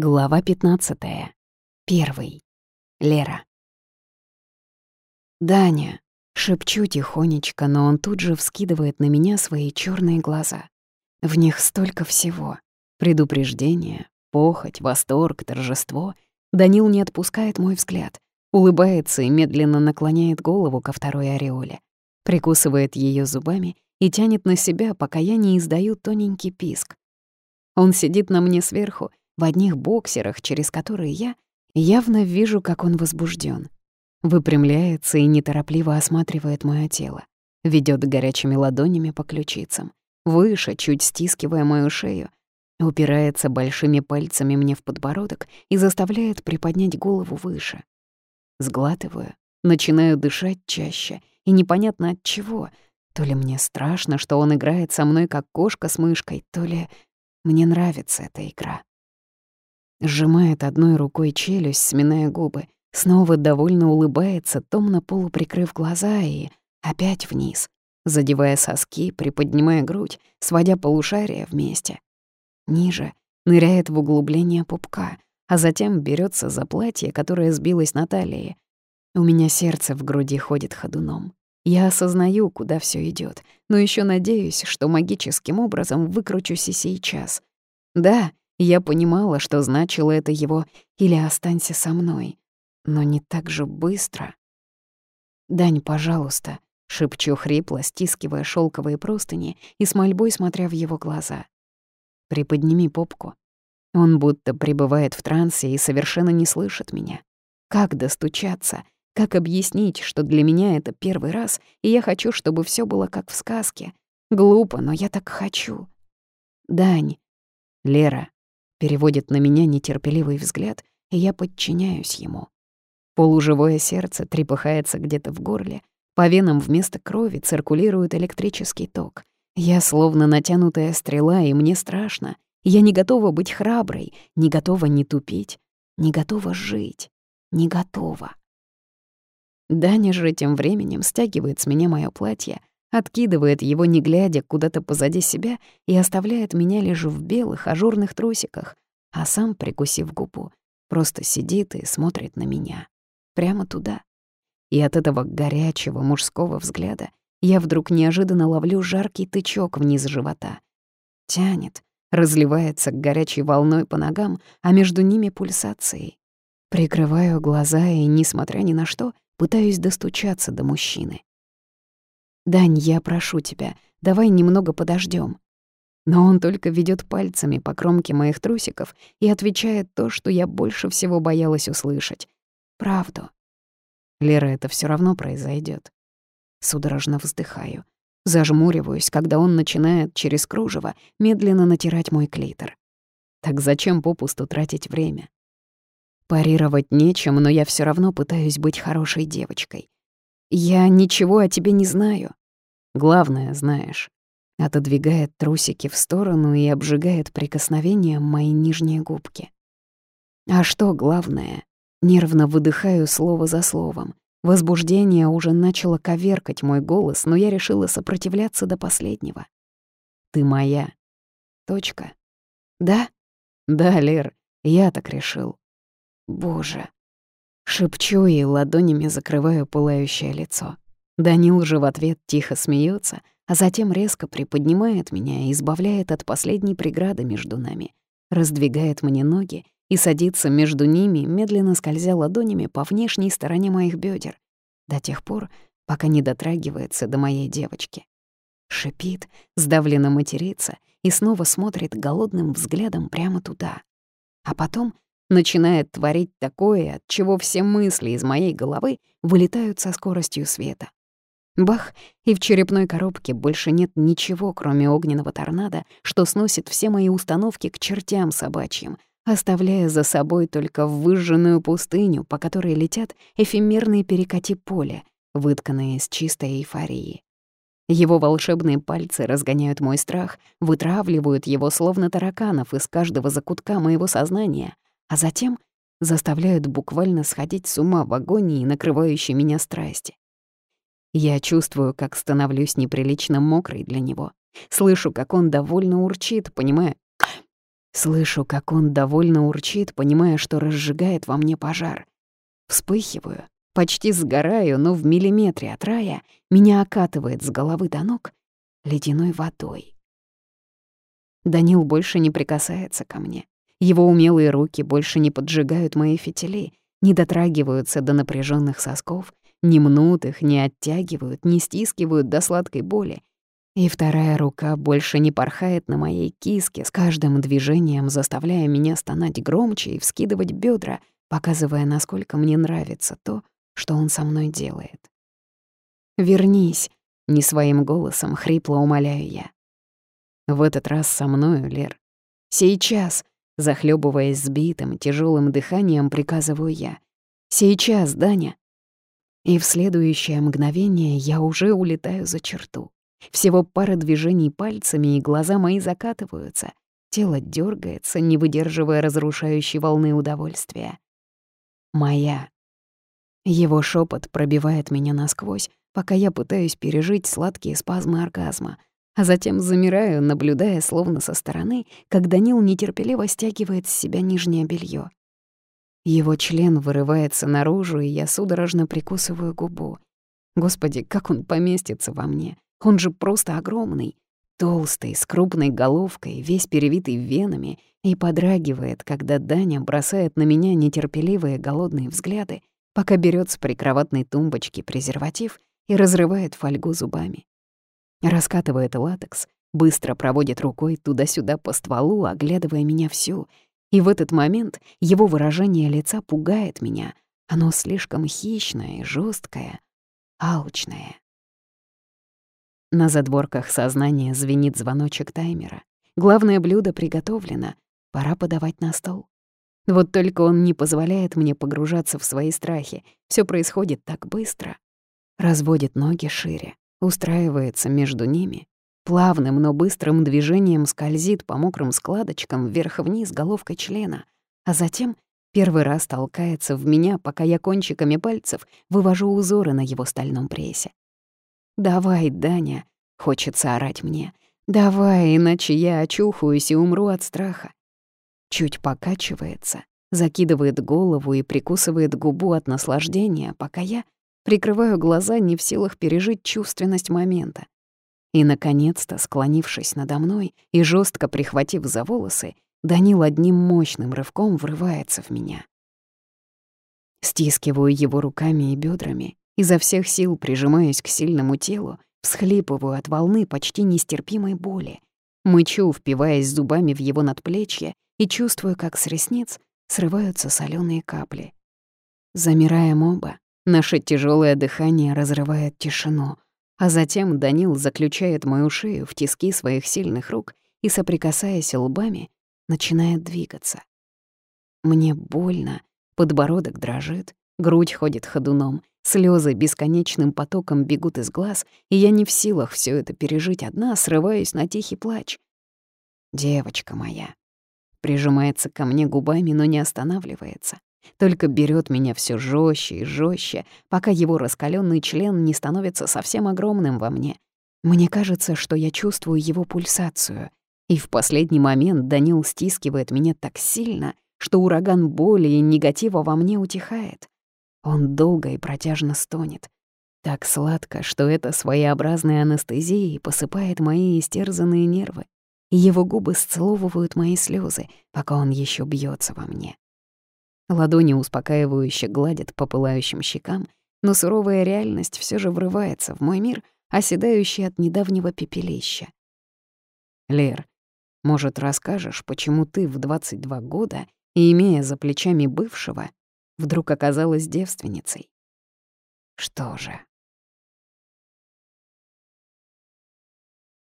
Глава 15. Первый. Лера. «Даня!» — шепчу тихонечко, но он тут же вскидывает на меня свои черные глаза. В них столько всего. Предупреждение, похоть, восторг, торжество. Данил не отпускает мой взгляд, улыбается и медленно наклоняет голову ко второй ореоле, прикусывает ее зубами и тянет на себя, пока я не издаю тоненький писк. Он сидит на мне сверху, в одних боксерах, через которые я явно вижу, как он возбужден. Выпрямляется и неторопливо осматривает мое тело, ведет горячими ладонями по ключицам, выше, чуть стискивая мою шею, упирается большими пальцами мне в подбородок и заставляет приподнять голову выше. Сглатываю, начинаю дышать чаще, и непонятно от чего. То ли мне страшно, что он играет со мной как кошка с мышкой, то ли мне нравится эта игра. Сжимает одной рукой челюсть, сминая губы, снова довольно улыбается, томно полуприкрыв глаза и опять вниз, задевая соски, приподнимая грудь, сводя полушария вместе. Ниже ныряет в углубление пупка, а затем берется за платье, которое сбилось на талии. У меня сердце в груди ходит ходуном. Я осознаю, куда все идет, но еще надеюсь, что магическим образом выкручусь и сейчас. Да, я понимала, что значило это его «или останься со мной», но не так же быстро. «Дань, пожалуйста», — шепчу хрипло, стискивая шелковые простыни и с мольбой смотря в его глаза. «Приподними попку». Он будто пребывает в трансе и совершенно не слышит меня. Как достучаться? Как объяснить, что для меня это первый раз, и я хочу, чтобы все было как в сказке? Глупо, но я так хочу. Дань. Лера, переводит на меня нетерпеливый взгляд, и я подчиняюсь ему. Полуживое сердце трепыхается где-то в горле, по венам вместо крови циркулирует электрический ток. Я словно натянутая стрела, и мне страшно. Я не готова быть храброй, не готова не тупить, не готова жить, не готова. Даня же тем временем стягивает с меня моё платье, откидывает его, не глядя, куда-то позади себя и оставляет меня лишь в белых ажурных трусиках, а сам, прикусив губу, просто сидит и смотрит на меня. Прямо туда. И от этого горячего мужского взгляда я вдруг неожиданно ловлю жаркий тычок вниз живота. Тянет, разливается горячей волной по ногам, а между ними пульсацией. Прикрываю глаза и, несмотря ни на что, пытаюсь достучаться до мужчины. «Дань, я прошу тебя, давай немного подождем. Но он только ведет пальцами по кромке моих трусиков и отвечает то, что я больше всего боялась услышать. Правду. Лера, это все равно произойдет. Судорожно вздыхаю. Зажмуриваюсь, когда он начинает через кружево медленно натирать мой клитор. Так зачем попусту тратить время? Парировать нечем, но я все равно пытаюсь быть хорошей девочкой. Я ничего о тебе не знаю. Главное, знаешь, отодвигает трусики в сторону и обжигает прикосновением мои нижние губки. А что главное? Нервно выдыхаю слово за словом. Возбуждение уже начало коверкать мой голос, но я решила сопротивляться до последнего. Ты моя. Точка. Да? Да, Лер, я так решил. Боже. Шепчу и ладонями закрываю пылающее лицо. Данил же в ответ тихо смеется, а затем резко приподнимает меня и избавляет от последней преграды между нами, раздвигает мне ноги и садится между ними, медленно скользя ладонями по внешней стороне моих бедер, до тех пор, пока не дотрагивается до моей девочки. Шипит, сдавленно матерится и снова смотрит голодным взглядом прямо туда. А потом начинает творить такое, от чего все мысли из моей головы вылетают со скоростью света. Бах, и в черепной коробке больше нет ничего, кроме огненного торнадо, что сносит все мои установки к чертям собачьим, оставляя за собой только выжженную пустыню, по которой летят эфемерные перекати поля, вытканные из чистой эйфории. Его волшебные пальцы разгоняют мой страх, вытравливают его словно тараканов из каждого закутка моего сознания, а затем заставляют буквально сходить с ума в агонии, накрывающей меня страсти. Я чувствую, как становлюсь неприлично мокрой для него. Слышу, как он довольно урчит, понимая, Слышу, как он довольно урчит, понимая, что разжигает во мне пожар. Вспыхиваю, почти сгораю, но в миллиметре от рая меня окатывает с головы до ног ледяной водой. Данил больше не прикасается ко мне. Его умелые руки больше не поджигают мои фитили, не дотрагиваются до напряженных сосков, не мнут их, не оттягивают, не стискивают до сладкой боли. И вторая рука больше не порхает на моей киске, с каждым движением заставляя меня стонать громче и вскидывать бедра, показывая, насколько мне нравится то, что он со мной делает. «Вернись», — не своим голосом хрипло умоляю я. В этот раз со мною, Лер. Сейчас, захлебываясь сбитым, тяжелым дыханием, приказываю я. Сейчас, Даня. И в следующее мгновение я уже улетаю за черту. Всего пара движений пальцами, и глаза мои закатываются. Тело дергается, не выдерживая разрушающей волны удовольствия. «Моя». Его шепот пробивает меня насквозь, пока я пытаюсь пережить сладкие спазмы оргазма — а затем замираю, наблюдая словно со стороны, как Данил нетерпеливо стягивает с себя нижнее белье. Его член вырывается наружу, и я судорожно прикусываю губу. Господи, как он поместится во мне? Он же просто огромный. Толстый, с крупной головкой, весь перевитый венами, и подрагивает, когда Даня бросает на меня нетерпеливые голодные взгляды, пока берет с прикроватной тумбочки презерватив и разрывает фольгу зубами. Раскатывает латекс, быстро проводит рукой туда-сюда по стволу, оглядывая меня всю. И в этот момент его выражение лица пугает меня. Оно слишком хищное и жесткое, алчное. На задворках сознания звенит звоночек таймера. Главное блюдо приготовлено, пора подавать на стол. Вот только он не позволяет мне погружаться в свои страхи. Все происходит так быстро. Разводит ноги шире, устраивается между ними, плавным, но быстрым движением скользит по мокрым складочкам вверх-вниз головкой члена, а затем первый раз толкается в меня, пока я кончиками пальцев вывожу узоры на его стальном прессе. «Давай, Даня!» — хочется орать мне. «Давай, иначе я очухаюсь и умру от страха». Чуть покачивается, закидывает голову и прикусывает губу от наслаждения, пока я Прикрываю глаза, не в силах пережить чувственность момента. И, наконец-то, склонившись надо мной и жестко прихватив за волосы, Данил одним мощным рывком врывается в меня. Стискиваю его руками и бедрами, изо всех сил прижимаюсь к сильному телу, всхлипываю от волны почти нестерпимой боли, мычу, впиваясь зубами в его надплечье и чувствую, как с ресниц срываются соленые капли. Замираем оба, Наше тяжелое дыхание разрывает тишину, а затем Данил заключает мою шею в тиски своих сильных рук и, соприкасаясь лбами, начинает двигаться. Мне больно, подбородок дрожит, грудь ходит ходуном, слезы бесконечным потоком бегут из глаз, и я не в силах все это пережить одна, срываюсь на тихий плач. «Девочка моя», прижимается ко мне губами, но не останавливается. Только берет меня все жестче и жестче, пока его раскаленный член не становится совсем огромным во мне. Мне кажется, что я чувствую его пульсацию. И в последний момент Данил стискивает меня так сильно, что ураган боли и негатива во мне утихает. Он долго и протяжно стонет. Так сладко, что это своеобразная анестезия посыпает мои истерзанные нервы. Его губы сцеловывают мои слезы, пока он еще бьется во мне. Ладони успокаивающе гладят по пылающим щекам, но суровая реальность все же врывается в мой мир, оседающий от недавнего пепелища. «Лер, может, расскажешь, почему ты в 22 года, и имея за плечами бывшего, вдруг оказалась девственницей?» «Что же,